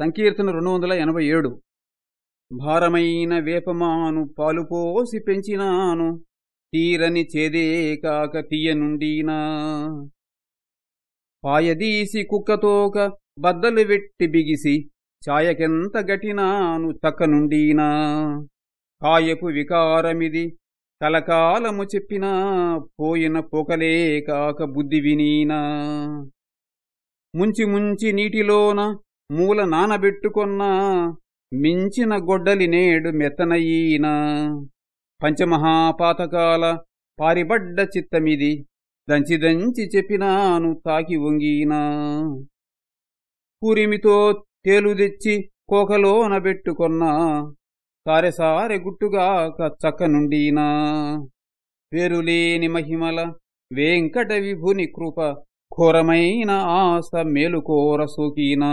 సంకీర్తన రెండు వందల ఎనభై ఏడు. భారమైన వేపమాను పాలు పోసి పెంచినాను తీరని చేదే కాక తీయనుండీనా పాయదీసి కుక్కతోక బద్దలు వెట్టి బిగిసి ఛాయకెంత గటినాను తక్కనుండీనా కాయపు వికారమిది కలకాలము చెప్పినా పోయిన పొకలే కాక బుద్ధి వినీనా. ముంచి ముంచి నీటిలోన మూల నానబెట్టుకొన్నా మించిన గొడ్డలి నేడు మెత్తనయీనా పంచమహాపాతకాల పారిబడ్డ చిత్తమిది దంచి దంచి చెప్పినాను తాకి వంగీనా. పురిమితో తేలుదెచ్చి కోకలోన పెట్టుకొన్నా సారెసారె గుట్టుగాక చక్కనుండీనా. పేరులేని మహిమల వెంకట విభుని కృప ఘోరమైన ఆశ మేలుకోర సోకీనా